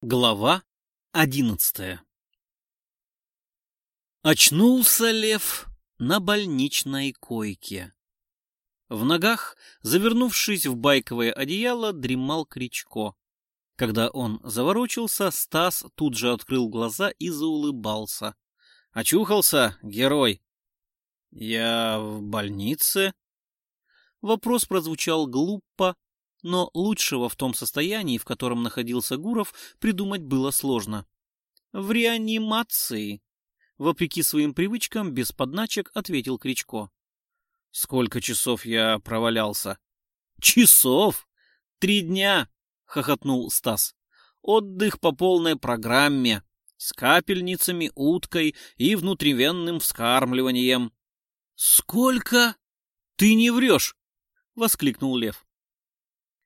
Глава одиннадцатая Очнулся лев на больничной койке. В ногах, завернувшись в байковое одеяло, дремал Кричко. Когда он заворочился, Стас тут же открыл глаза и заулыбался. «Очухался, герой?» «Я в больнице?» Вопрос прозвучал глупо, но лучшего в том состоянии, в котором находился Гуров, придумать было сложно. «В реанимации», — вопреки своим привычкам, без подначек ответил Кричко. «Сколько часов я провалялся?» «Часов? Три дня!» — хохотнул Стас. «Отдых по полной программе, с капельницами, уткой и внутривенным вскармливанием». «Сколько? Ты не врешь!» — воскликнул Лев.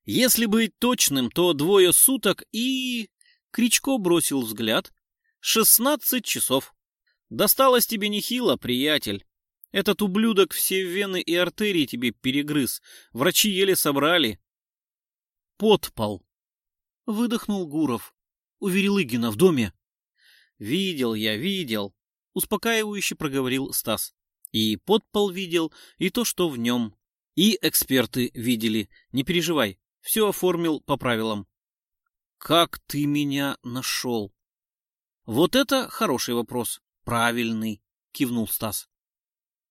Если быть точным, то двое суток и... Кричко бросил взгляд. Шестнадцать часов. Досталось тебе нехило, приятель. Этот ублюдок все вены и артерии тебе перегрыз. Врачи еле собрали. Подпал. Выдохнул Гуров. У Верелыгина в доме. Видел я, видел. Успокаивающе проговорил Стас. И подпол видел, и то, что в нем. И эксперты видели. Не переживай. Все оформил по правилам. Как ты меня нашел? Вот это хороший вопрос. Правильный, кивнул Стас.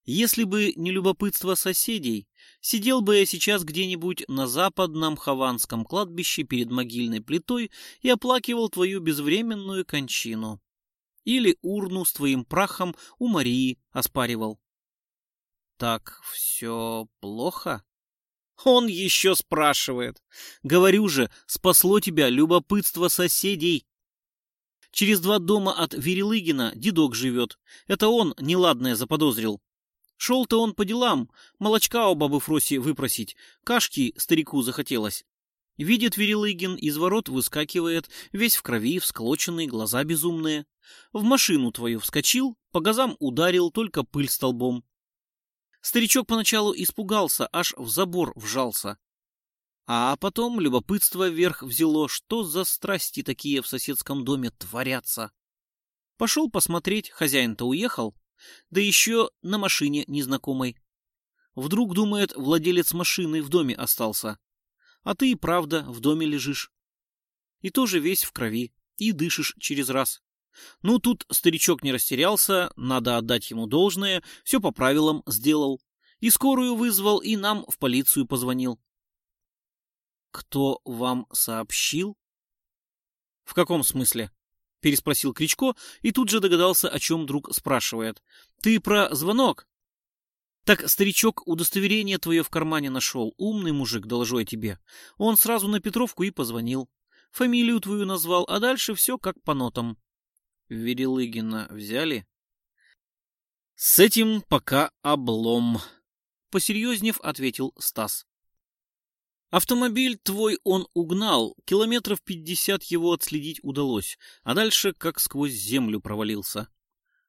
Если бы не любопытство соседей, сидел бы я сейчас где-нибудь на западном Хованском кладбище перед могильной плитой и оплакивал твою безвременную кончину. Или урну с твоим прахом у Марии оспаривал. Так все плохо? Он еще спрашивает. Говорю же, спасло тебя любопытство соседей. Через два дома от Верелыгина дедок живет. Это он неладное заподозрил. Шел-то он по делам, молочка у бабы Фроси выпросить, кашки старику захотелось. Видит Верелыгин, из ворот выскакивает, весь в крови, всклоченный, глаза безумные. В машину твою вскочил, по газам ударил, только пыль столбом. Старичок поначалу испугался, аж в забор вжался. А потом любопытство вверх взяло, что за страсти такие в соседском доме творятся. Пошел посмотреть, хозяин-то уехал, да еще на машине незнакомой. Вдруг, думает, владелец машины в доме остался. А ты и правда в доме лежишь. И тоже весь в крови, и дышишь через раз. Ну, тут старичок не растерялся, надо отдать ему должное, все по правилам сделал. И скорую вызвал, и нам в полицию позвонил. Кто вам сообщил? В каком смысле? Переспросил Кричко и тут же догадался, о чем друг спрашивает. Ты про звонок? Так старичок удостоверение твое в кармане нашел. Умный мужик, доложу я тебе. Он сразу на Петровку и позвонил. Фамилию твою назвал, а дальше все как по нотам. Верелыгина взяли? С этим пока облом, посерьезнев ответил Стас. Автомобиль твой он угнал, километров пятьдесят его отследить удалось, а дальше как сквозь землю провалился.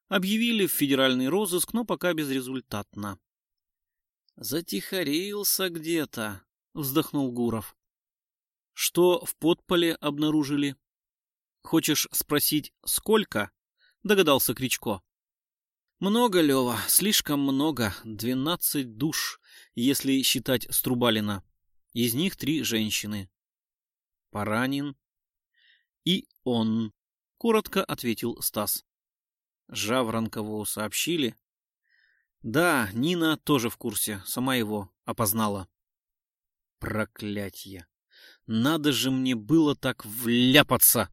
Объявили в федеральный розыск, но пока безрезультатно. Затихарился где-то, вздохнул Гуров. Что в подполе обнаружили? Хочешь спросить, сколько? Догадался Кричко. Много, Лева, слишком много. Двенадцать душ, если считать Струбалина. Из них три женщины. Поранен. И он, коротко ответил Стас. Жаворонкову сообщили? Да, Нина тоже в курсе, сама его опознала. Проклятье! Надо же мне было так вляпаться!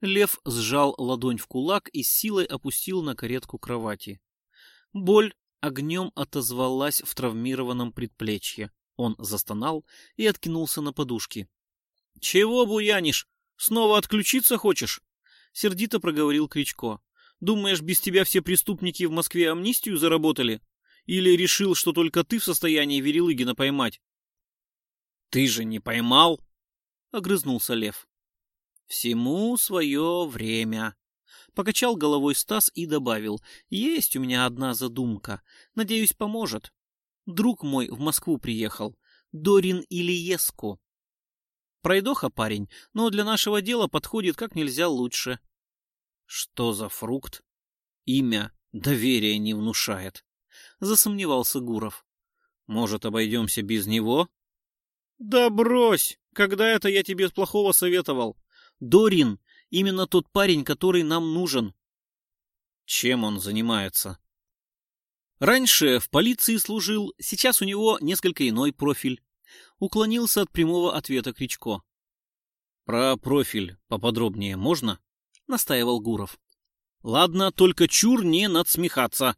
Лев сжал ладонь в кулак и силой опустил на каретку кровати. Боль огнем отозвалась в травмированном предплечье. Он застонал и откинулся на подушки. — Чего буянишь? Снова отключиться хочешь? — сердито проговорил Кричко. — Думаешь, без тебя все преступники в Москве амнистию заработали? Или решил, что только ты в состоянии Верелыгина поймать? — Ты же не поймал? — огрызнулся Лев. Всему свое время. Покачал головой Стас и добавил. Есть у меня одна задумка. Надеюсь, поможет. Друг мой в Москву приехал. Дорин Ильеску. Пройдоха парень, но для нашего дела подходит как нельзя лучше. Что за фрукт? Имя доверия не внушает. Засомневался Гуров. Может, обойдемся без него? Да брось! Когда это я тебе плохого советовал? Дорин, именно тот парень, который нам нужен. Чем он занимается? Раньше в полиции служил, сейчас у него несколько иной профиль. Уклонился от прямого ответа Кричко. Про профиль поподробнее можно? Настаивал Гуров. Ладно, только чур не надсмехаться.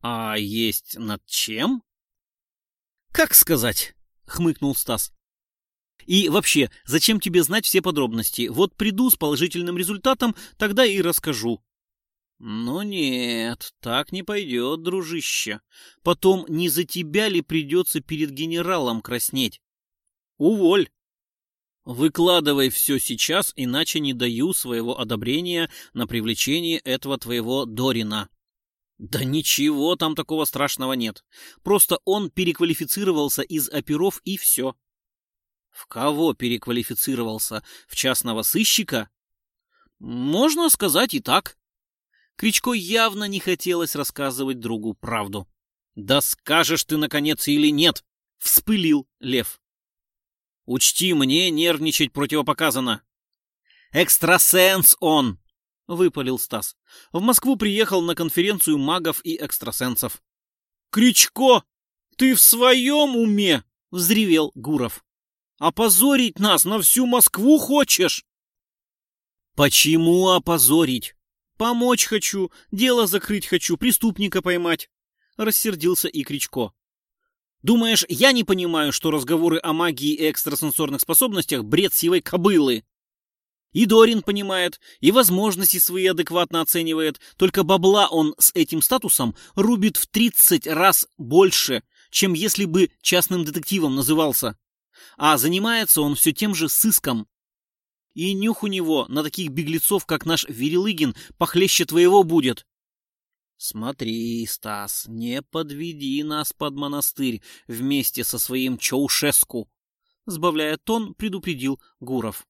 А есть над чем? Как сказать? Хмыкнул Стас. И вообще, зачем тебе знать все подробности? Вот приду с положительным результатом, тогда и расскажу. «Ну нет, так не пойдет, дружище. Потом не за тебя ли придется перед генералом краснеть? Уволь!» «Выкладывай все сейчас, иначе не даю своего одобрения на привлечение этого твоего Дорина». «Да ничего там такого страшного нет. Просто он переквалифицировался из оперов и все». «В кого переквалифицировался? В частного сыщика?» «Можно сказать и так», Кричко явно не хотелось рассказывать другу правду. «Да скажешь ты, наконец, или нет!» — вспылил Лев. «Учти, мне нервничать противопоказано!» «Экстрасенс он!» — выпалил Стас. «В Москву приехал на конференцию магов и экстрасенсов». «Кричко, ты в своем уме?» — взревел Гуров. «Опозорить нас на всю Москву хочешь?» «Почему опозорить? Помочь хочу, дело закрыть хочу, преступника поймать. Рассердился и Кричко. Думаешь, я не понимаю, что разговоры о магии и экстрасенсорных способностях бред сивой кобылы? И Дорин понимает, и возможности свои адекватно оценивает, только бабла он с этим статусом рубит в 30 раз больше, чем если бы частным детективом назывался. А занимается он все тем же сыском, и нюх у него на таких беглецов, как наш Верелыгин, похлеще твоего будет. Смотри, Стас, не подведи нас под монастырь вместе со своим Чаушеску. Сбавляя тон, предупредил Гуров.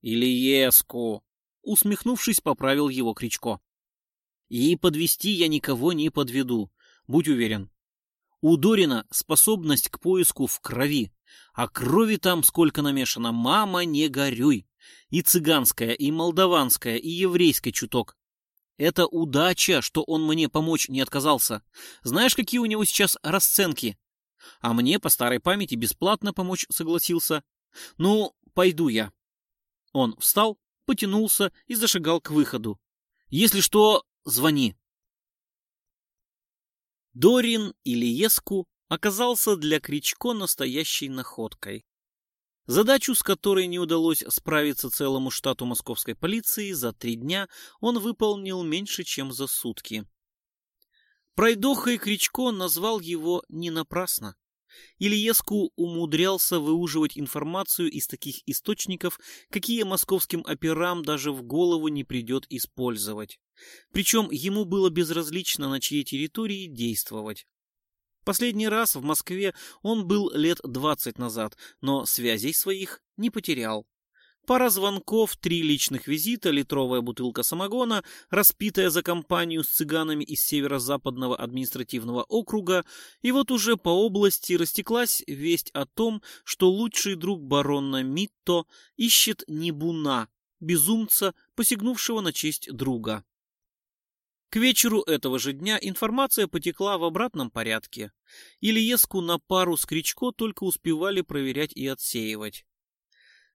Или Еску. Усмехнувшись, поправил его Кричко. И подвести я никого не подведу, будь уверен. У Дорина способность к поиску в крови, а крови там сколько намешано, мама, не горюй. И цыганская, и молдаванская, и еврейская чуток. Это удача, что он мне помочь не отказался. Знаешь, какие у него сейчас расценки? А мне по старой памяти бесплатно помочь согласился. Ну, пойду я. Он встал, потянулся и зашагал к выходу. Если что, звони. Дорин или Еску оказался для Кричко настоящей находкой. Задачу, с которой не удалось справиться целому штату московской полиции за три дня, он выполнил меньше, чем за сутки. Пройдоха и Кричко назвал его не напрасно. Ильеску умудрялся выуживать информацию из таких источников, какие московским операм даже в голову не придет использовать. Причем ему было безразлично, на чьей территории действовать. Последний раз в Москве он был лет двадцать назад, но связей своих не потерял. Пара звонков, три личных визита, литровая бутылка самогона, распитая за компанию с цыганами из северо-западного административного округа, и вот уже по области растеклась весть о том, что лучший друг барона Митто ищет Небуна, безумца, посягнувшего на честь друга. К вечеру этого же дня информация потекла в обратном порядке. Ильеску на пару с Кричко только успевали проверять и отсеивать.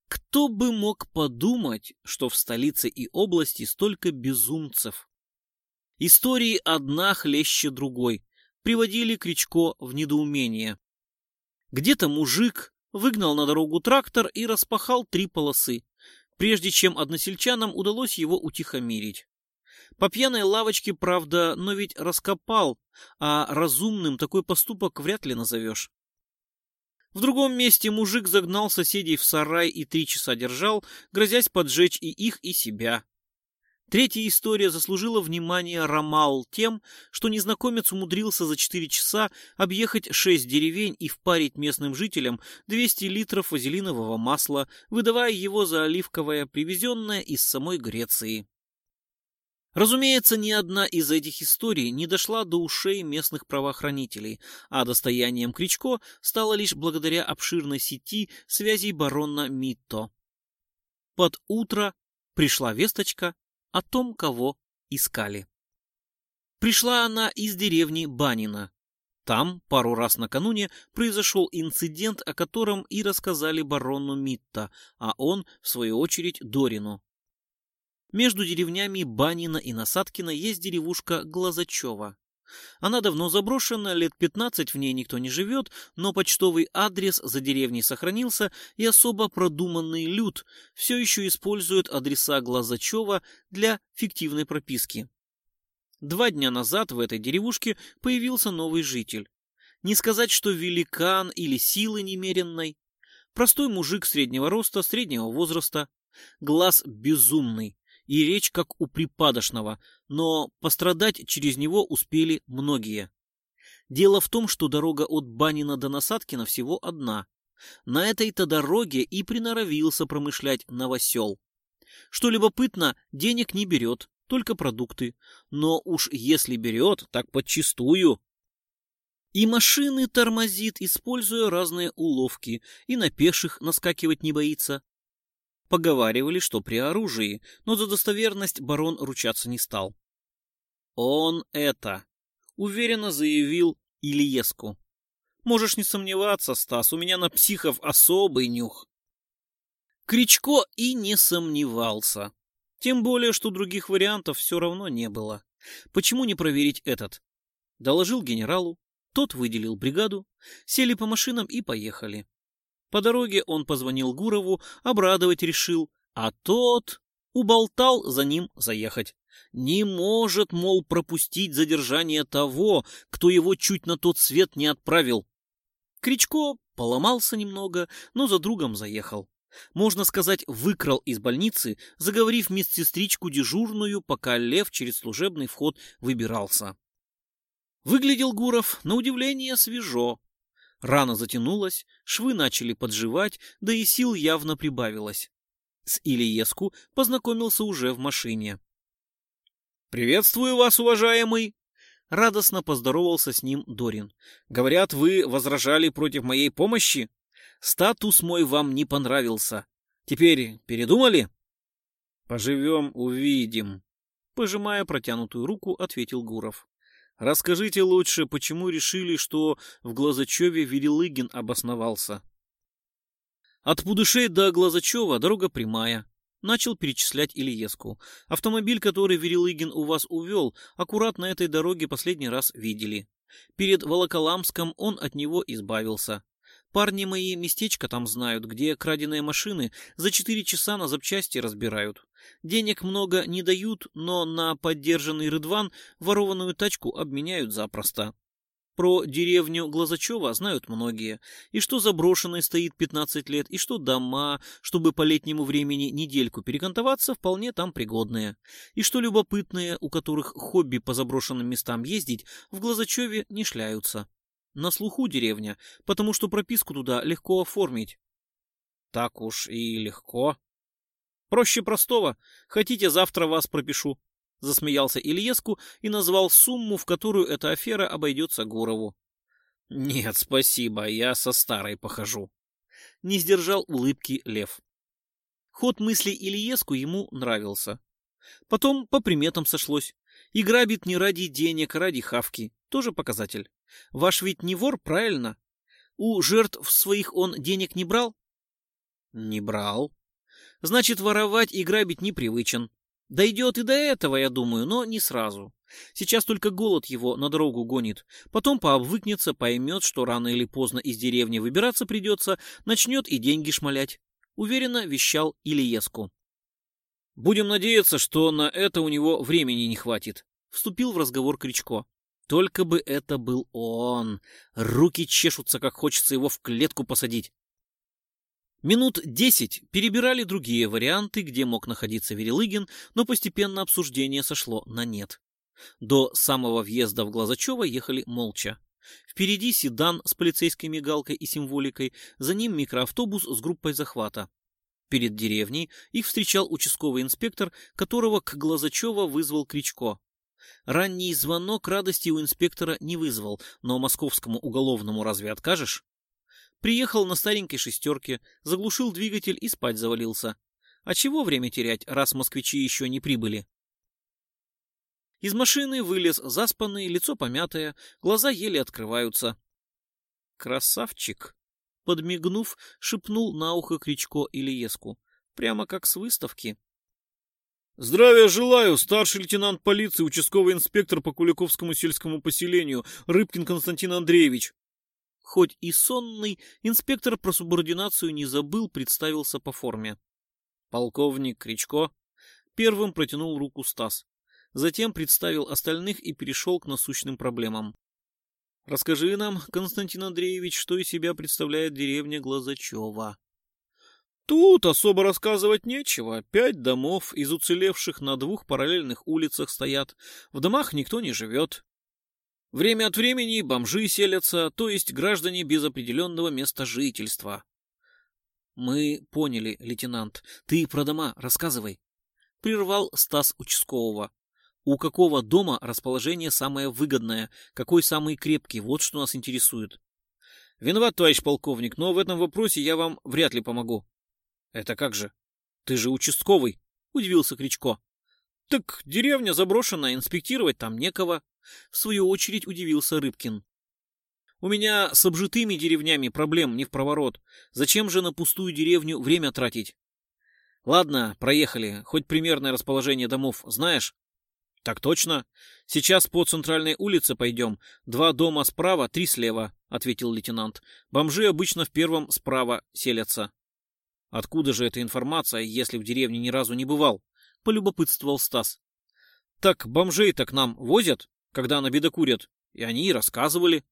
Кто бы мог подумать, что в столице и области столько безумцев? Истории одна хлеще другой приводили Кричко в недоумение. Где-то мужик выгнал на дорогу трактор и распахал три полосы, прежде чем односельчанам удалось его утихомирить. По пьяной лавочке, правда, но ведь раскопал, а разумным такой поступок вряд ли назовешь. В другом месте мужик загнал соседей в сарай и три часа держал, грозясь поджечь и их, и себя. Третья история заслужила внимание Ромал тем, что незнакомец умудрился за 4 часа объехать 6 деревень и впарить местным жителям 200 литров вазелинового масла, выдавая его за оливковое, привезенное из самой Греции. Разумеется, ни одна из этих историй не дошла до ушей местных правоохранителей, а достоянием Кричко стало лишь благодаря обширной сети связей барона Митто. Под утро пришла весточка о том, кого искали. Пришла она из деревни Банина. Там пару раз накануне произошел инцидент, о котором и рассказали барону Митта, а он, в свою очередь, Дорину. Между деревнями Банина и Насадкина есть деревушка Глазачева. Она давно заброшена, лет 15 в ней никто не живет, но почтовый адрес за деревней сохранился, и особо продуманный люд все еще использует адреса Глазачева для фиктивной прописки. Два дня назад в этой деревушке появился новый житель. Не сказать, что великан или силы немеренной. Простой мужик среднего роста, среднего возраста. Глаз безумный, и речь как у припадочного, но пострадать через него успели многие. Дело в том, что дорога от Банина до Насадкина всего одна. На этой-то дороге и приноровился промышлять новосел. Что любопытно, денег не берет, только продукты. Но уж если берет, так подчистую. И машины тормозит, используя разные уловки, и на пеших наскакивать не боится. Поговаривали, что при оружии, но за достоверность барон ручаться не стал. Он это, уверенно заявил Ильеску. Можешь не сомневаться, Стас, у меня на психов особый нюх. Кричко и не сомневался. Тем более, что других вариантов все равно не было. Почему не проверить этот? Доложил генералу, тот выделил бригаду, сели по машинам и поехали. По дороге он позвонил Гурову, обрадовать решил, а тот уболтал за ним заехать. Не может, мол, пропустить задержание того, кто его чуть на тот свет не отправил. Кричко поломался немного, но за другом заехал. Можно сказать, выкрал из больницы, заговорив медсестричку дежурную, пока Лев через служебный вход выбирался. Выглядел Гуров, на удивление, свежо. Рана затянулась, швы начали подживать, да и сил явно прибавилось. С Ильеску познакомился уже в машине. «Приветствую вас, уважаемый!» Радостно поздоровался с ним Дорин. «Говорят, вы возражали против моей помощи? Статус мой вам не понравился. Теперь передумали?» «Поживем, увидим», — пожимая протянутую руку, ответил Гуров. Расскажите лучше, почему решили, что в Глазачеве Верелыгин обосновался? От Пудышей до Глазачева дорога прямая. Начал перечислять Ильеску. Автомобиль, который Верелыгин у вас увел, аккуратно на этой дороге последний раз видели. Перед Волоколамском он от него избавился. Парни мои местечко там знают, где краденые машины за четыре часа на запчасти разбирают. Денег много не дают, но на поддержанный Рыдван ворованную тачку обменяют запросто. Про деревню Глазачева знают многие. И что заброшенной стоит 15 лет, и что дома, чтобы по летнему времени недельку перекантоваться, вполне там пригодные. И что любопытные, у которых хобби по заброшенным местам ездить, в Глазачеве не шляются. На слуху деревня, потому что прописку туда легко оформить. Так уж и легко. Проще простого. Хотите, завтра вас пропишу. Засмеялся Ильеску и назвал сумму, в которую эта афера обойдется Гурову. Нет, спасибо, я со старой похожу. Не сдержал улыбки Лев. Ход мысли Ильеску ему нравился. Потом по приметам сошлось. И грабит не ради денег, а ради хавки. Тоже показатель. Ваш ведь не вор, правильно? У жертв своих он денег не брал? Не брал. Значит, воровать и грабить непривычен. Дойдет и до этого, я думаю, но не сразу. Сейчас только голод его на дорогу гонит. Потом пообвыкнется, поймет, что рано или поздно из деревни выбираться придется, начнет и деньги шмалять. Уверенно вещал Ильеску. Будем надеяться, что на это у него времени не хватит. Вступил в разговор Кричко. Только бы это был он. Руки чешутся, как хочется его в клетку посадить. Минут десять перебирали другие варианты, где мог находиться Верелыгин, но постепенно обсуждение сошло на нет. До самого въезда в Глазачево ехали молча. Впереди седан с полицейской мигалкой и символикой, за ним микроавтобус с группой захвата. Перед деревней их встречал участковый инспектор, которого к Глазачева вызвал Кричко. Ранний звонок радости у инспектора не вызвал, но московскому уголовному разве откажешь? Приехал на старенькой шестерке, заглушил двигатель и спать завалился. А чего время терять, раз москвичи еще не прибыли? Из машины вылез заспанный, лицо помятое, глаза еле открываются. «Красавчик!» — подмигнув, шепнул на ухо Кричко или Еску. Прямо как с выставки. «Здравия желаю, старший лейтенант полиции, участковый инспектор по Куликовскому сельскому поселению, Рыбкин Константин Андреевич», Хоть и сонный, инспектор про субординацию не забыл, представился по форме. Полковник Кричко первым протянул руку Стас. Затем представил остальных и перешел к насущным проблемам. Расскажи нам, Константин Андреевич, что из себя представляет деревня Глазачева. Тут особо рассказывать нечего. Пять домов из уцелевших на двух параллельных улицах стоят. В домах никто не живет. Время от времени бомжи селятся, то есть граждане без определенного места жительства. Мы поняли, лейтенант. Ты про дома рассказывай. Прервал Стас участкового. У какого дома расположение самое выгодное, какой самый крепкий, вот что нас интересует. Виноват, товарищ полковник, но в этом вопросе я вам вряд ли помогу. Это как же? Ты же участковый, удивился Кричко. Так деревня заброшена, инспектировать там некого. В свою очередь удивился Рыбкин. У меня с обжитыми деревнями проблем не в проворот. Зачем же на пустую деревню время тратить? Ладно, проехали. Хоть примерное расположение домов знаешь? Так точно. Сейчас по центральной улице пойдем. Два дома справа, три слева, ответил лейтенант. Бомжи обычно в первом справа селятся. Откуда же эта информация, если в деревне ни разу не бывал? Полюбопытствовал Стас. Так бомжей-то к нам возят? Когда набедокурят, и они и рассказывали.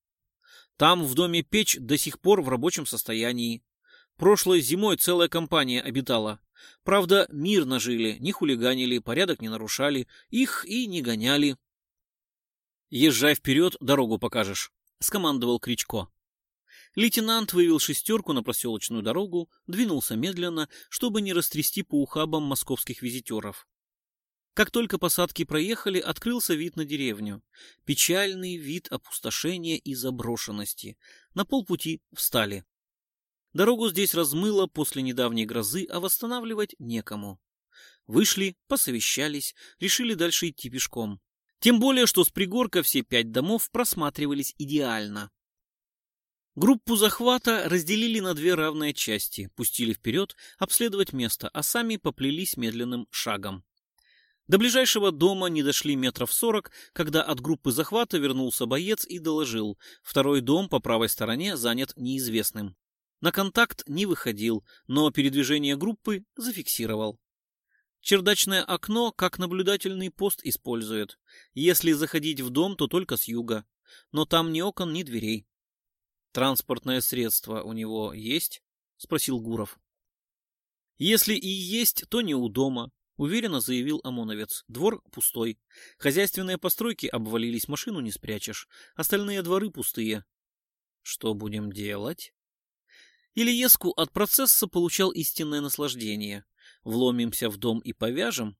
Там в доме печь до сих пор в рабочем состоянии. Прошлой зимой целая компания обитала. Правда, мирно жили, не хулиганили, порядок не нарушали, их и не гоняли. «Езжай вперед, дорогу покажешь», — скомандовал Кричко. Лейтенант вывел шестерку на проселочную дорогу, двинулся медленно, чтобы не растрясти по ухабам московских визитеров. Как только посадки проехали, открылся вид на деревню. Печальный вид опустошения и заброшенности. На полпути встали. Дорогу здесь размыло после недавней грозы, а восстанавливать некому. Вышли, посовещались, решили дальше идти пешком. Тем более, что с пригорка все пять домов просматривались идеально. Группу захвата разделили на две равные части, пустили вперед обследовать место, а сами поплелись медленным шагом. До ближайшего дома не дошли метров сорок, когда от группы захвата вернулся боец и доложил. Второй дом по правой стороне занят неизвестным. На контакт не выходил, но передвижение группы зафиксировал. Чердачное окно как наблюдательный пост использует. Если заходить в дом, то только с юга. Но там ни окон, ни дверей. «Транспортное средство у него есть?» — спросил Гуров. «Если и есть, то не у дома. Уверенно заявил ОМОНовец. Двор пустой. Хозяйственные постройки обвалились, машину не спрячешь. Остальные дворы пустые. Что будем делать? Ильеску от процесса получал истинное наслаждение. Вломимся в дом и повяжем?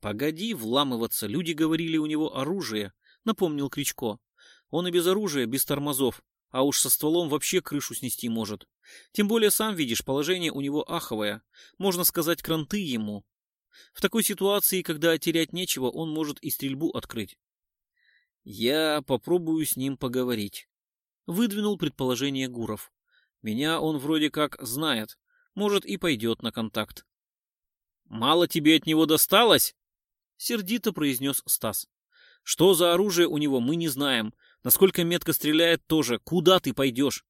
Погоди вламываться, люди говорили у него оружие, напомнил Кричко. Он и без оружия, без тормозов, а уж со стволом вообще крышу снести может. Тем более, сам видишь, положение у него аховое. Можно сказать, кранты ему. В такой ситуации, когда терять нечего, он может и стрельбу открыть. Я попробую с ним поговорить. Выдвинул предположение Гуров. Меня он вроде как знает. Может и пойдет на контакт. Мало тебе от него досталось? Сердито произнес Стас. Что за оружие у него, мы не знаем. Насколько метко стреляет тоже. Куда ты пойдешь?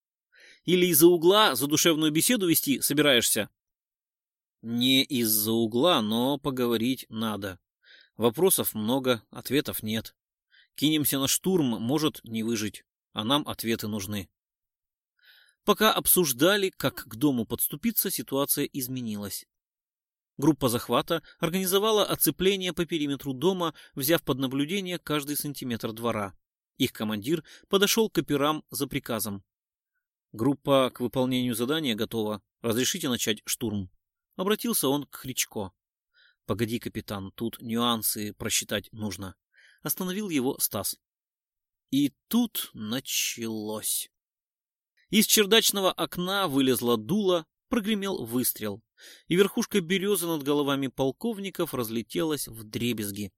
Или из-за угла задушевную беседу вести собираешься? Не из-за угла, но поговорить надо. Вопросов много, ответов нет. Кинемся на штурм, может не выжить, а нам ответы нужны. Пока обсуждали, как к дому подступиться, ситуация изменилась. Группа захвата организовала оцепление по периметру дома, взяв под наблюдение каждый сантиметр двора. Их командир подошел к операм за приказом. «Группа к выполнению задания готова. Разрешите начать штурм?» Обратился он к Хричко. «Погоди, капитан, тут нюансы просчитать нужно». Остановил его Стас. И тут началось. Из чердачного окна вылезла дуло, прогремел выстрел, и верхушка березы над головами полковников разлетелась в дребезги.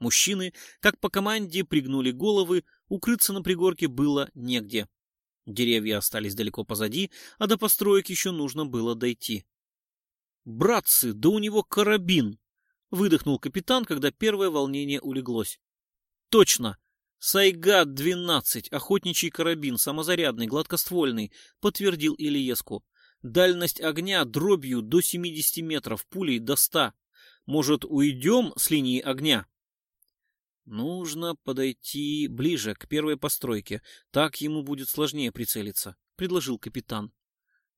Мужчины, как по команде, пригнули головы, укрыться на пригорке было негде. Деревья остались далеко позади, а до построек еще нужно было дойти. «Братцы, да у него карабин!» — выдохнул капитан, когда первое волнение улеглось. «Точно! Сайгат-12, охотничий карабин, самозарядный, гладкоствольный», — подтвердил Ильеску. «Дальность огня дробью до 70 метров, пулей до 100. Может, уйдем с линии огня?» Нужно подойти ближе к первой постройке, так ему будет сложнее прицелиться, предложил капитан.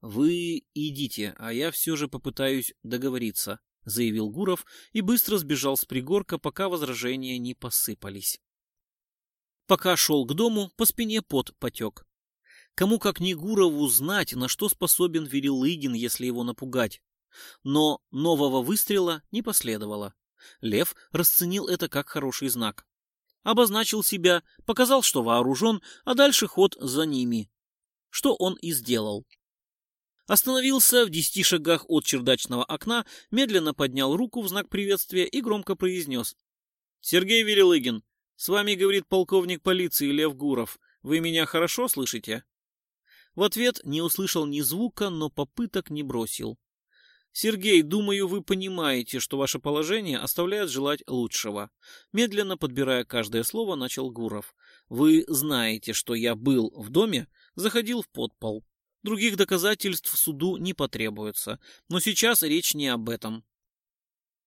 Вы идите, а я все же попытаюсь договориться, заявил Гуров и быстро сбежал с пригорка, пока возражения не посыпались. Пока шел к дому, по спине пот потек. Кому как не Гурову знать, на что способен Верилыгин, если его напугать. Но нового выстрела не последовало. Лев расценил это как хороший знак. Обозначил себя, показал, что вооружен, а дальше ход за ними. Что он и сделал. Остановился в десяти шагах от чердачного окна, медленно поднял руку в знак приветствия и громко произнес. «Сергей Верелыгин, с вами говорит полковник полиции Лев Гуров. Вы меня хорошо слышите?» В ответ не услышал ни звука, но попыток не бросил. Сергей, думаю, вы понимаете, что ваше положение оставляет желать лучшего. Медленно подбирая каждое слово, начал Гуров. Вы знаете, что я был в доме, заходил в подпол. Других доказательств суду не потребуется. Но сейчас речь не об этом.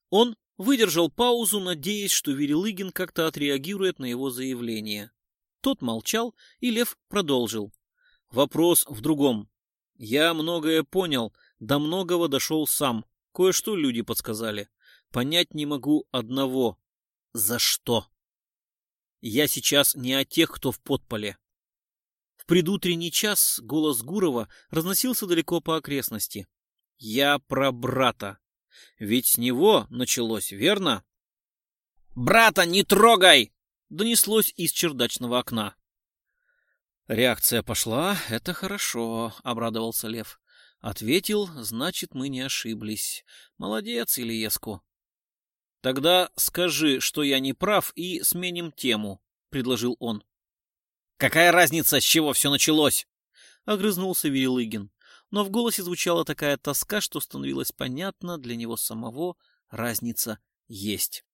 Он выдержал паузу, надеясь, что Верелыгин как-то отреагирует на его заявление. Тот молчал, и Лев продолжил. Вопрос в другом. Я многое понял, до многого дошел сам. Кое-что люди подсказали. Понять не могу одного. За что? Я сейчас не о тех, кто в подполе. Предутренний час голос Гурова разносился далеко по окрестности. Я про брата. Ведь с него началось, верно? «Брата не трогай!» — донеслось из чердачного окна. Реакция пошла, это хорошо, обрадовался Лев. Ответил, значит, мы не ошиблись. Молодец, Ильеску. Тогда скажи, что я не прав, и сменим тему, предложил он. Какая разница, с чего все началось? Огрызнулся Верелыгин. Но в голосе звучала такая тоска, что становилось понятно для него самого, разница есть.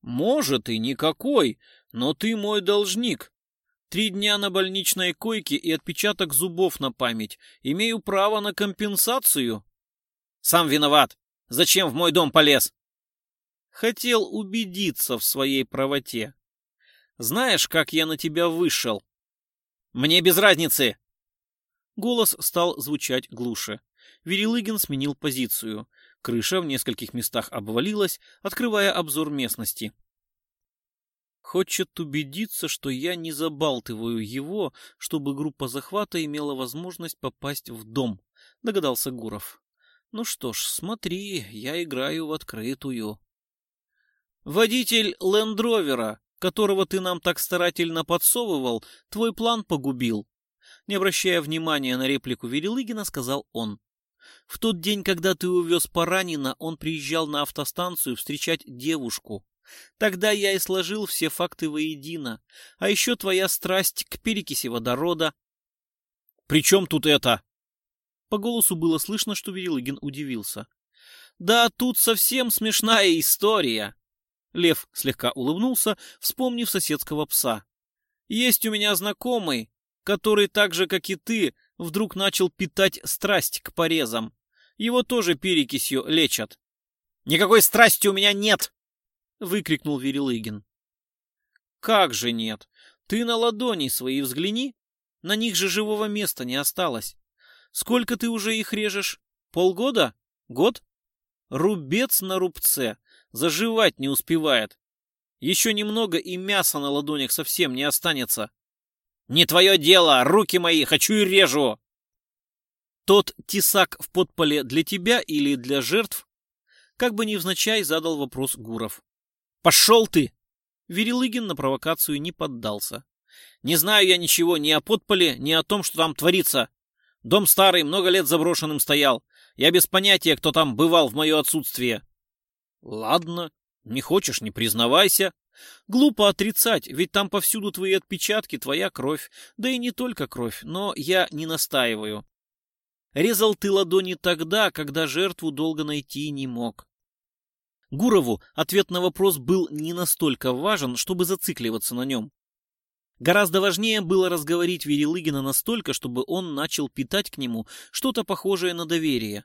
Может и никакой, но ты мой должник, Три дня на больничной койке и отпечаток зубов на память. Имею право на компенсацию. Сам виноват. Зачем в мой дом полез? Хотел убедиться в своей правоте. Знаешь, как я на тебя вышел? Мне без разницы. Голос стал звучать глуше. Верелыгин сменил позицию. Крыша в нескольких местах обвалилась, открывая обзор местности. Хочет убедиться, что я не забалтываю его, чтобы группа захвата имела возможность попасть в дом, догадался Гуров. Ну что ж, смотри, я играю в открытую. Водитель лендровера, которого ты нам так старательно подсовывал, твой план погубил. Не обращая внимания на реплику Верелыгина, сказал он. В тот день, когда ты увез Паранина, он приезжал на автостанцию встречать девушку. Тогда я и сложил все факты воедино. А еще твоя страсть к перекиси водорода. — При чем тут это? По голосу было слышно, что Верилыгин удивился. — Да тут совсем смешная история. Лев слегка улыбнулся, вспомнив соседского пса. — Есть у меня знакомый, который так же, как и ты, вдруг начал питать страсть к порезам. Его тоже перекисью лечат. — Никакой страсти у меня нет! — выкрикнул Верелыгин. «Как же нет? Ты на ладони свои взгляни. На них же живого места не осталось. Сколько ты уже их режешь? Полгода? Год? Рубец на рубце. Заживать не успевает. Еще немного, и мяса на ладонях совсем не останется. Не твое дело, руки мои, хочу и режу. Тот тесак в подполе для тебя или для жертв? Как бы невзначай задал вопрос Гуров. Пошел ты! Верелыгин на провокацию не поддался. Не знаю я ничего ни о подполе, ни о том, что там творится. Дом старый, много лет заброшенным стоял. Я без понятия, кто там бывал в мое отсутствие. Ладно, не хочешь, не признавайся. Глупо отрицать, ведь там повсюду твои отпечатки, твоя кровь. Да и не только кровь, но я не настаиваю. Резал ты ладони тогда, когда жертву долго найти не мог. Гурову ответ на вопрос был не настолько важен, чтобы зацикливаться на нем. Гораздо важнее было разговорить Верелыгина настолько, чтобы он начал питать к нему что-то похожее на доверие.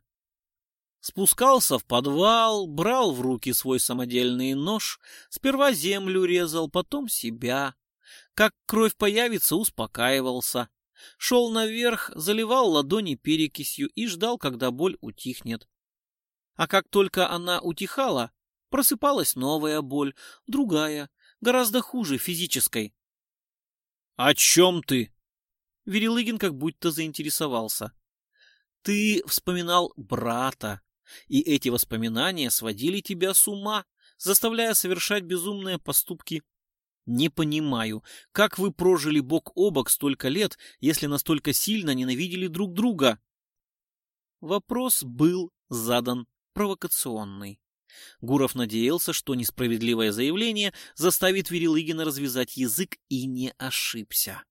Спускался в подвал, брал в руки свой самодельный нож, сперва землю резал, потом себя. Как кровь появится, успокаивался. Шел наверх, заливал ладони перекисью и ждал, когда боль утихнет. А как только она утихала, просыпалась новая боль, другая, гораздо хуже физической. — О чем ты? Верелыгин как будто заинтересовался. — Ты вспоминал брата, и эти воспоминания сводили тебя с ума, заставляя совершать безумные поступки. Не понимаю, как вы прожили бок о бок столько лет, если настолько сильно ненавидели друг друга? Вопрос был задан провокационный. Гуров надеялся, что несправедливое заявление заставит Верелыгина развязать язык и не ошибся.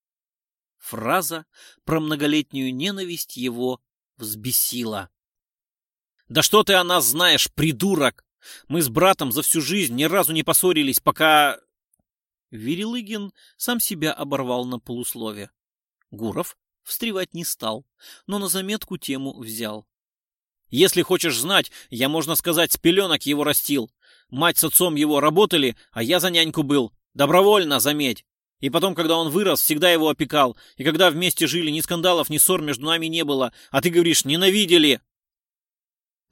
Фраза про многолетнюю ненависть его взбесила. «Да что ты о нас знаешь, придурок! Мы с братом за всю жизнь ни разу не поссорились, пока...» Верелыгин сам себя оборвал на полуслове. Гуров встревать не стал, но на заметку тему взял. Если хочешь знать, я, можно сказать, с пеленок его растил. Мать с отцом его работали, а я за няньку был. Добровольно, заметь. И потом, когда он вырос, всегда его опекал. И когда вместе жили, ни скандалов, ни ссор между нами не было. А ты говоришь, ненавидели.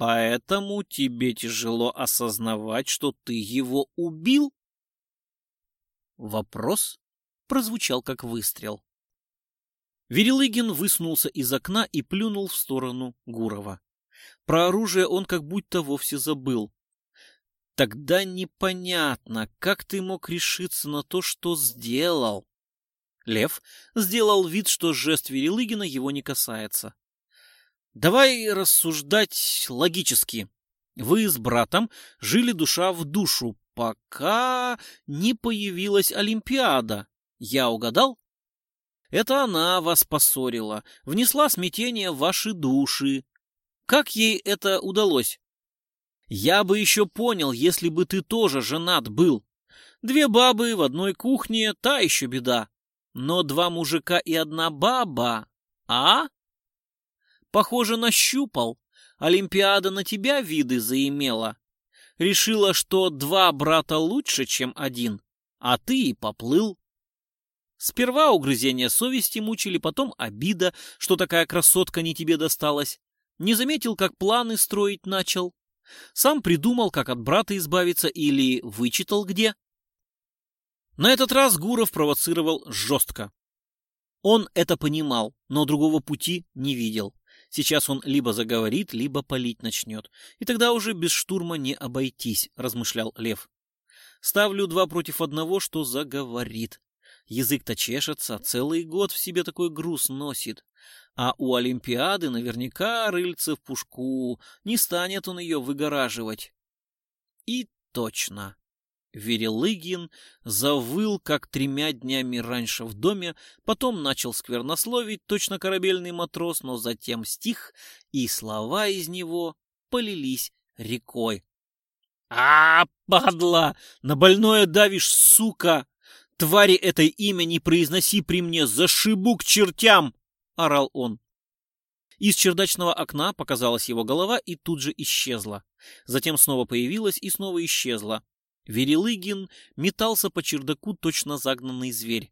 Поэтому тебе тяжело осознавать, что ты его убил? Вопрос прозвучал как выстрел. Верелыгин высунулся из окна и плюнул в сторону Гурова. Про оружие он как будто вовсе забыл. Тогда непонятно, как ты мог решиться на то, что сделал. Лев сделал вид, что жест Верелыгина его не касается. Давай рассуждать логически. Вы с братом жили душа в душу, пока не появилась Олимпиада. Я угадал? Это она вас поссорила, внесла смятение в ваши души. Как ей это удалось? Я бы еще понял, если бы ты тоже женат был. Две бабы в одной кухне, та еще беда. Но два мужика и одна баба, а? Похоже, нащупал. Олимпиада на тебя виды заимела. Решила, что два брата лучше, чем один, а ты и поплыл. Сперва угрызения совести мучили, потом обида, что такая красотка не тебе досталась. Не заметил, как планы строить начал. Сам придумал, как от брата избавиться или вычитал где. На этот раз Гуров провоцировал жестко. Он это понимал, но другого пути не видел. Сейчас он либо заговорит, либо палить начнет. И тогда уже без штурма не обойтись, размышлял Лев. Ставлю два против одного, что заговорит. Язык-то чешется, целый год в себе такой груз носит. А у Олимпиады наверняка рыльце в пушку, не станет он ее выгораживать. И точно. Верелыгин завыл, как тремя днями раньше в доме, потом начал сквернословить, точно корабельный матрос, но затем стих, и слова из него полились рекой. «А, падла! На больное давишь, сука! Твари этой имя не произноси при мне, зашибу к чертям!» — орал он. Из чердачного окна показалась его голова и тут же исчезла. Затем снова появилась и снова исчезла. Верелыгин метался по чердаку точно загнанный зверь.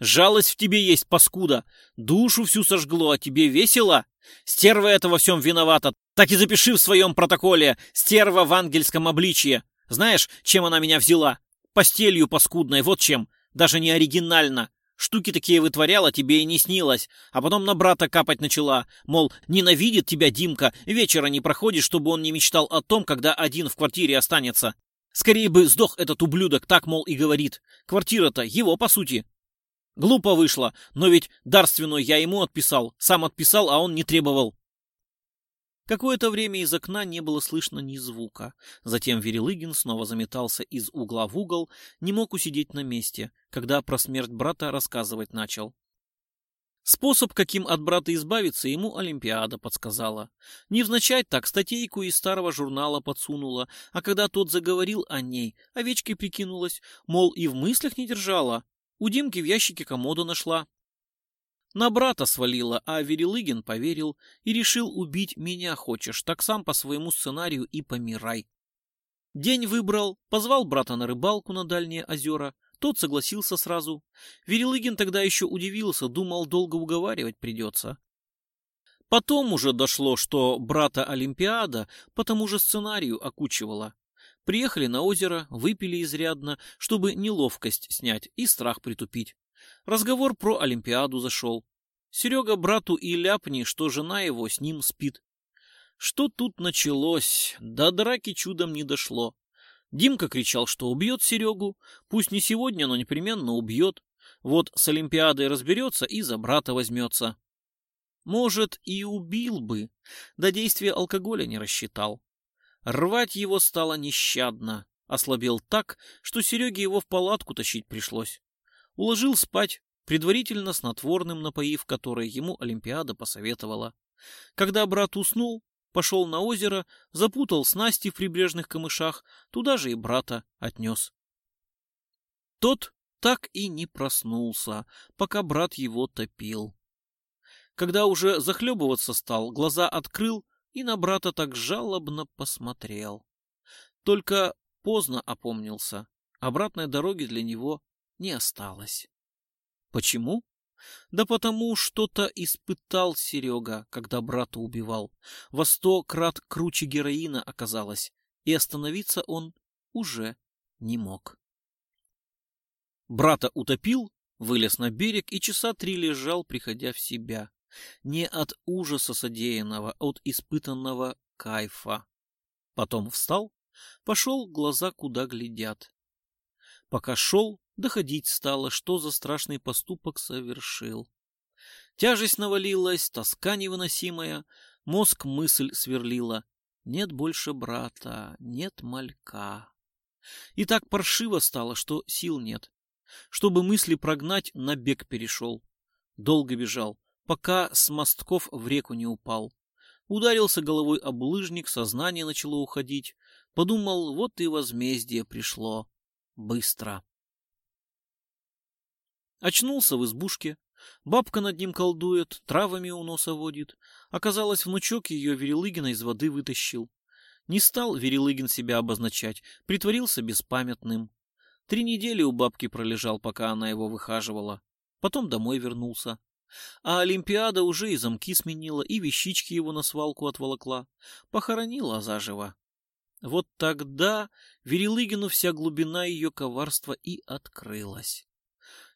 Жалость в тебе есть, паскуда. Душу всю сожгло, а тебе весело? Стерва это во всем виновата. Так и запиши в своем протоколе. Стерва в ангельском обличье. Знаешь, чем она меня взяла? Постелью паскудной, вот чем. Даже не оригинально. Штуки такие вытворяла, тебе и не снилось. А потом на брата капать начала. Мол, ненавидит тебя Димка, вечера не проходит, чтобы он не мечтал о том, когда один в квартире останется. Скорее бы сдох этот ублюдок, так, мол, и говорит. Квартира-то его, по сути. Глупо вышло, но ведь дарственную я ему отписал. Сам отписал, а он не требовал. Какое-то время из окна не было слышно ни звука. Затем Верелыгин снова заметался из угла в угол, не мог усидеть на месте, когда про смерть брата рассказывать начал. Способ, каким от брата избавиться, ему Олимпиада подсказала. Невзначай так статейку из старого журнала подсунула, а когда тот заговорил о ней, овечкой прикинулась, мол, и в мыслях не держала. У Димки в ящике комода нашла, на брата свалила, а Верелыгин поверил и решил убить меня хочешь, так сам по своему сценарию и помирай. День выбрал, позвал брата на рыбалку на дальние озера, тот согласился сразу. Верелыгин тогда еще удивился, думал, долго уговаривать придется. Потом уже дошло, что брата Олимпиада по тому же сценарию окучивала. Приехали на озеро, выпили изрядно, чтобы неловкость снять и страх притупить. Разговор про Олимпиаду зашел. Серега брату и ляпни, что жена его с ним спит. Что тут началось? До драки чудом не дошло. Димка кричал, что убьет Серегу. Пусть не сегодня, но непременно убьет. Вот с Олимпиадой разберется и за брата возьмется. Может, и убил бы, да действие алкоголя не рассчитал. Рвать его стало нещадно. Ослабел так, что Сереге его в палатку тащить пришлось. Уложил спать, предварительно снотворным напоив, которое ему Олимпиада посоветовала. Когда брат уснул, пошел на озеро, запутал снасти в прибрежных камышах, туда же и брата отнес. Тот так и не проснулся, пока брат его топил. Когда уже захлебываться стал, глаза открыл и на брата так жалобно посмотрел. Только поздно опомнился, обратной дороги для него не осталось. Почему? Да потому что-то испытал Серега, когда брата убивал. Во сто крат круче героина оказалось, и остановиться он уже не мог. Брата утопил, вылез на берег и часа три лежал, приходя в себя. Не от ужаса содеянного, а от испытанного кайфа. Потом встал, пошел, глаза куда глядят. Пока шел, доходить стало, что за страшный поступок совершил. Тяжесть навалилась, тоска невыносимая, мозг мысль сверлила. Нет больше брата, нет малька. И так паршиво стало, что сил нет. Чтобы мысли прогнать, на бег перешел. Долго бежал, пока с мостков в реку не упал. Ударился головой об лыжник, сознание начало уходить. Подумал, вот и возмездие пришло. Быстро. Очнулся в избушке. Бабка над ним колдует, травами у носа водит. Оказалось, внучок ее Верелыгина из воды вытащил. Не стал Верелыгин себя обозначать, притворился беспамятным. Три недели у бабки пролежал, пока она его выхаживала. Потом домой вернулся. А Олимпиада уже и замки сменила, и вещички его на свалку отволокла. Похоронила заживо. Вот тогда Верелыгину вся глубина ее коварства и открылась.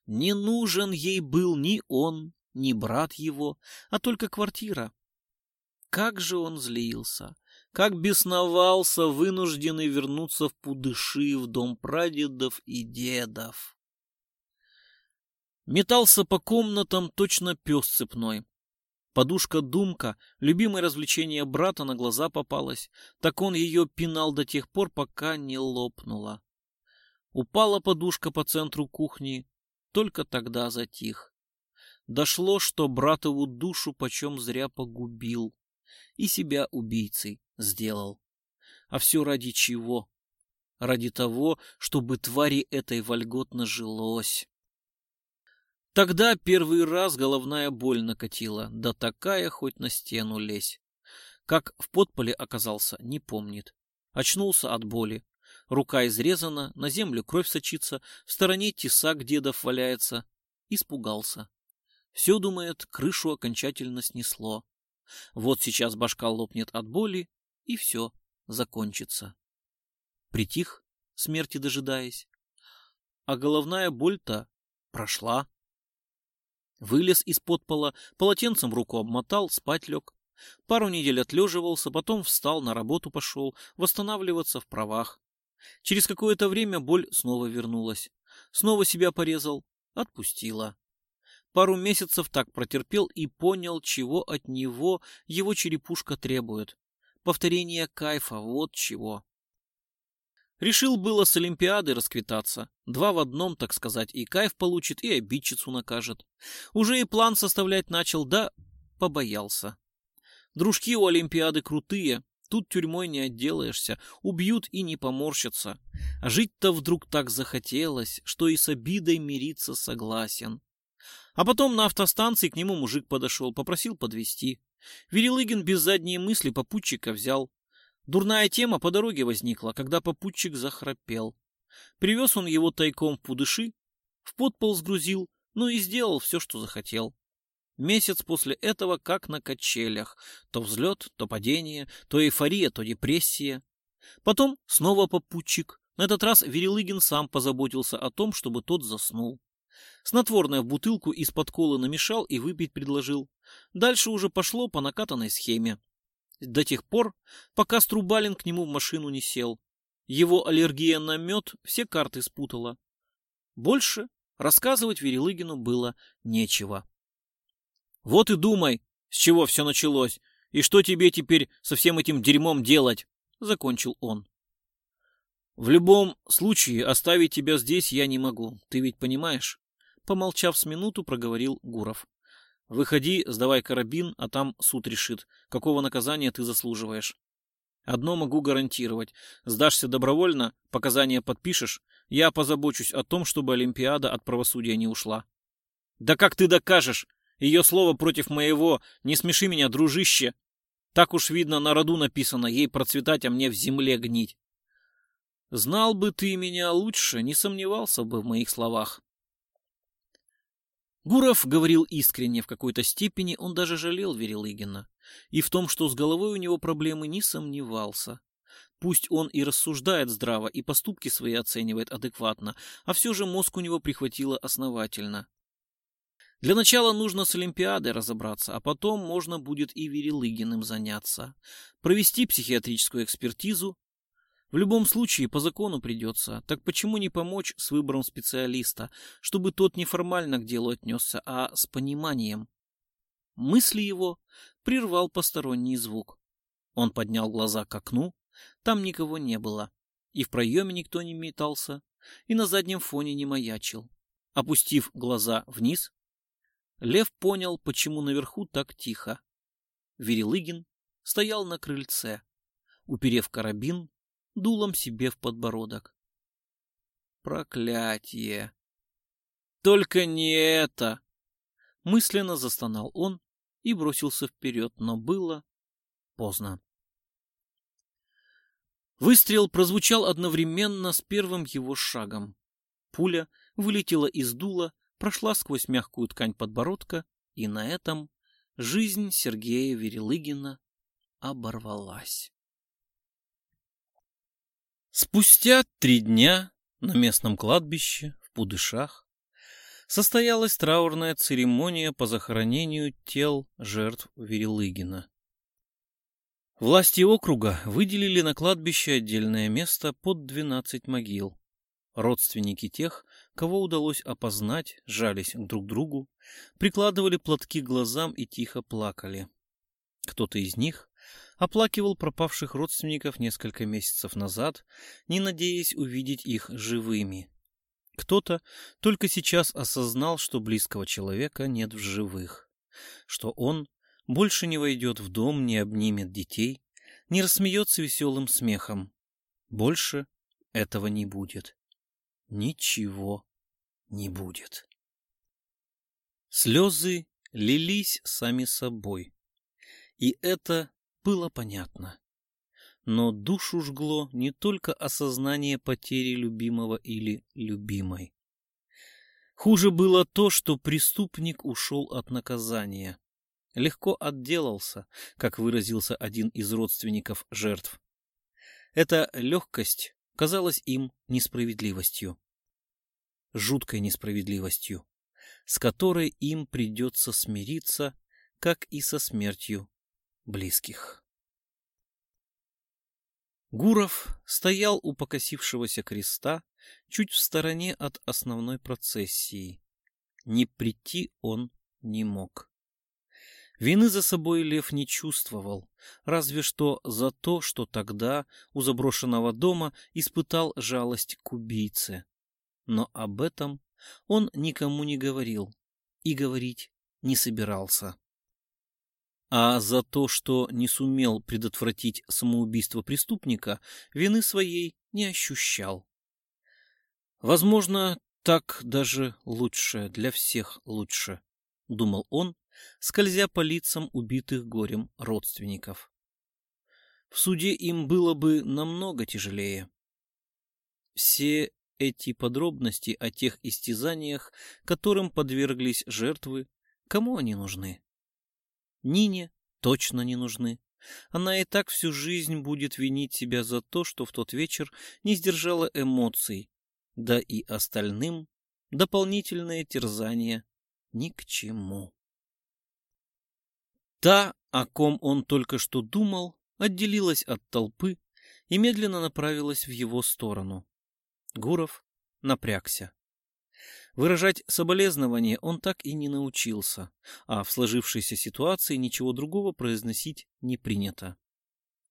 Не нужен ей был ни он, ни брат его, а только квартира. Как же он злился, как бесновался, вынужденный вернуться в Пудыши, в дом прадедов и дедов. Метался по комнатам точно пес цепной. Подушка-думка, любимое развлечение брата, на глаза попалась, так он ее пинал до тех пор, пока не лопнула. Упала подушка по центру кухни, только тогда затих. Дошло, что братову душу почем зря погубил и себя убийцей сделал. А все ради чего? Ради того, чтобы твари этой вольготно жилось. Тогда первый раз головная боль накатила, да такая хоть на стену лезь. Как в подполе оказался, не помнит. Очнулся от боли, Рука изрезана, на землю кровь сочится, в стороне тесак дедов валяется. испугался. Все, думает, крышу окончательно снесло. Вот сейчас башка лопнет от боли, и все закончится. Притих, смерти дожидаясь. А головная боль-то прошла. Вылез из-под пола, полотенцем руку обмотал, спать лег. Пару недель отлеживался, потом встал, на работу пошел, восстанавливаться в правах. Через какое-то время боль снова вернулась. Снова себя порезал, отпустила. Пару месяцев так протерпел и понял, чего от него его черепушка требует. Повторение кайфа, вот чего. Решил было с Олимпиады расквитаться. Два в одном, так сказать, и кайф получит, и обидчицу накажет. Уже и план составлять начал, да побоялся. Дружки у Олимпиады крутые, тут тюрьмой не отделаешься, убьют и не поморщатся. А жить-то вдруг так захотелось, что и с обидой мириться согласен. А потом на автостанции к нему мужик подошел, попросил подвезти. Верелыгин без задней мысли попутчика взял. Дурная тема по дороге возникла, когда попутчик захрапел. Привез он его тайком в пудыши, в подпол сгрузил, ну и сделал все, что захотел. Месяц после этого как на качелях. То взлет, то падение, то эйфория, то депрессия. Потом снова попутчик. На этот раз Верелыгин сам позаботился о том, чтобы тот заснул. Снотворное в бутылку из-под колы намешал и выпить предложил. Дальше уже пошло по накатанной схеме. До тех пор, пока Струбалин к нему в машину не сел. Его аллергия на мед все карты спутала. Больше рассказывать Верелыгину было нечего. Вот и думай, с чего все началось, и что тебе теперь со всем этим дерьмом делать, — закончил он. В любом случае оставить тебя здесь я не могу, ты ведь понимаешь? Помолчав с минуту, проговорил Гуров. Выходи, сдавай карабин, а там суд решит, какого наказания ты заслуживаешь. Одно могу гарантировать. Сдашься добровольно, показания подпишешь, я позабочусь о том, чтобы Олимпиада от правосудия не ушла. Да как ты докажешь? Ее слово против моего. Не смеши меня, дружище. Так уж видно, на роду написано, ей процветать, а мне в земле гнить. Знал бы ты меня лучше, не сомневался бы в моих словах. Гуров говорил искренне, в какой-то степени он даже жалел Верелыгина. И в том, что с головой у него проблемы, не сомневался. Пусть он и рассуждает здраво, и поступки свои оценивает адекватно, а все же мозг у него прихватило основательно. Для начала нужно с Олимпиадой разобраться, а потом можно будет и Верелыгиным заняться. Провести психиатрическую экспертизу. В любом случае по закону придется. Так почему не помочь с выбором специалиста, чтобы тот не формально к делу отнесся, а с пониманием? Мысли его прервал посторонний звук. Он поднял глаза к окну. Там никого не было. И в проеме никто не метался, и на заднем фоне не маячил. Опустив глаза вниз, Лев понял, почему наверху так тихо. Верелыгин стоял на крыльце, уперев карабин дулом себе в подбородок. Проклятие! Только не это! Мысленно застонал он и бросился вперед, но было поздно. Выстрел прозвучал одновременно с первым его шагом. Пуля вылетела из дула прошла сквозь мягкую ткань подбородка, и на этом жизнь Сергея Верелыгина оборвалась. Спустя три дня на местном кладбище в Пудышах состоялась траурная церемония по захоронению тел жертв Верелыгина. Власти округа выделили на кладбище отдельное место под 12 могил. Родственники тех, кого удалось опознать, жались друг к другу, прикладывали платки к глазам и тихо плакали. Кто-то из них оплакивал пропавших родственников несколько месяцев назад, не надеясь увидеть их живыми. Кто-то только сейчас осознал, что близкого человека нет в живых, что он больше не войдет в дом, не обнимет детей, не рассмеется веселым смехом. Больше этого не будет. Ничего не будет. Слезы лились сами собой, и это было понятно. Но душу жгло не только осознание потери любимого или любимой. Хуже было то, что преступник ушел от наказания. Легко отделался, как выразился один из родственников жертв. Эта легкость казалась им несправедливостью. Жуткой несправедливостью, с которой им придется смириться, как и со смертью близких. Гуров стоял у покосившегося креста, чуть в стороне от основной процессии. Не прийти он не мог. Вины за собой Лев не чувствовал, разве что за то, что тогда у заброшенного дома испытал жалость к убийце. Но об этом он никому не говорил и говорить не собирался. А за то, что не сумел предотвратить самоубийство преступника, вины своей не ощущал. Возможно, так даже лучше, для всех лучше, думал он, скользя по лицам убитых горем родственников. В суде им было бы намного тяжелее. Все эти подробности о тех истязаниях, которым подверглись жертвы, кому они нужны? Нине точно не нужны. Она и так всю жизнь будет винить себя за то, что в тот вечер не сдержала эмоций, да и остальным дополнительное терзание ни к чему. Та, о ком он только что думал, отделилась от толпы и медленно направилась в его сторону. Гуров напрягся. Выражать соболезнование он так и не научился, а в сложившейся ситуации ничего другого произносить не принято.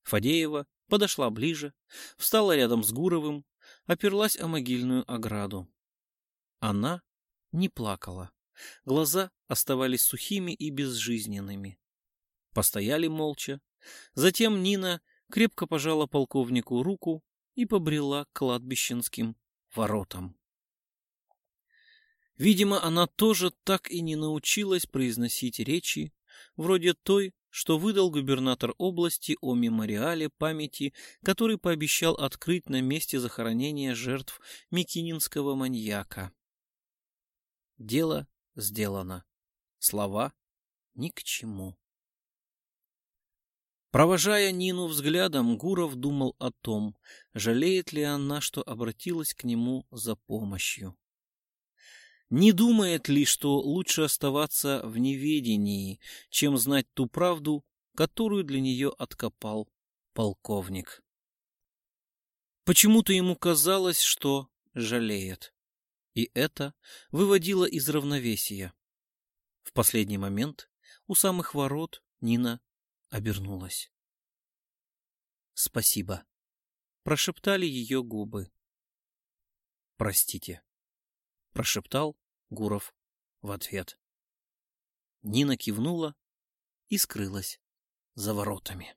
Фадеева подошла ближе, встала рядом с Гуровым, оперлась о могильную ограду. Она не плакала. Глаза оставались сухими и безжизненными. Постояли молча. Затем Нина крепко пожала полковнику руку и побрела к кладбищенским воротам. Видимо, она тоже так и не научилась произносить речи, вроде той, что выдал губернатор области о мемориале памяти, который пообещал открыть на месте захоронения жертв Микининского маньяка. Дело сделано. Слова ни к чему. Провожая Нину взглядом, Гуров думал о том, жалеет ли она, что обратилась к нему за помощью. Не думает ли, что лучше оставаться в неведении, чем знать ту правду, которую для нее откопал полковник? Почему-то ему казалось, что жалеет. И это выводило из равновесия. В последний момент у самых ворот Нина обернулась. «Спасибо», — прошептали ее губы. «Простите», — прошептал Гуров в ответ. Нина кивнула и скрылась за воротами.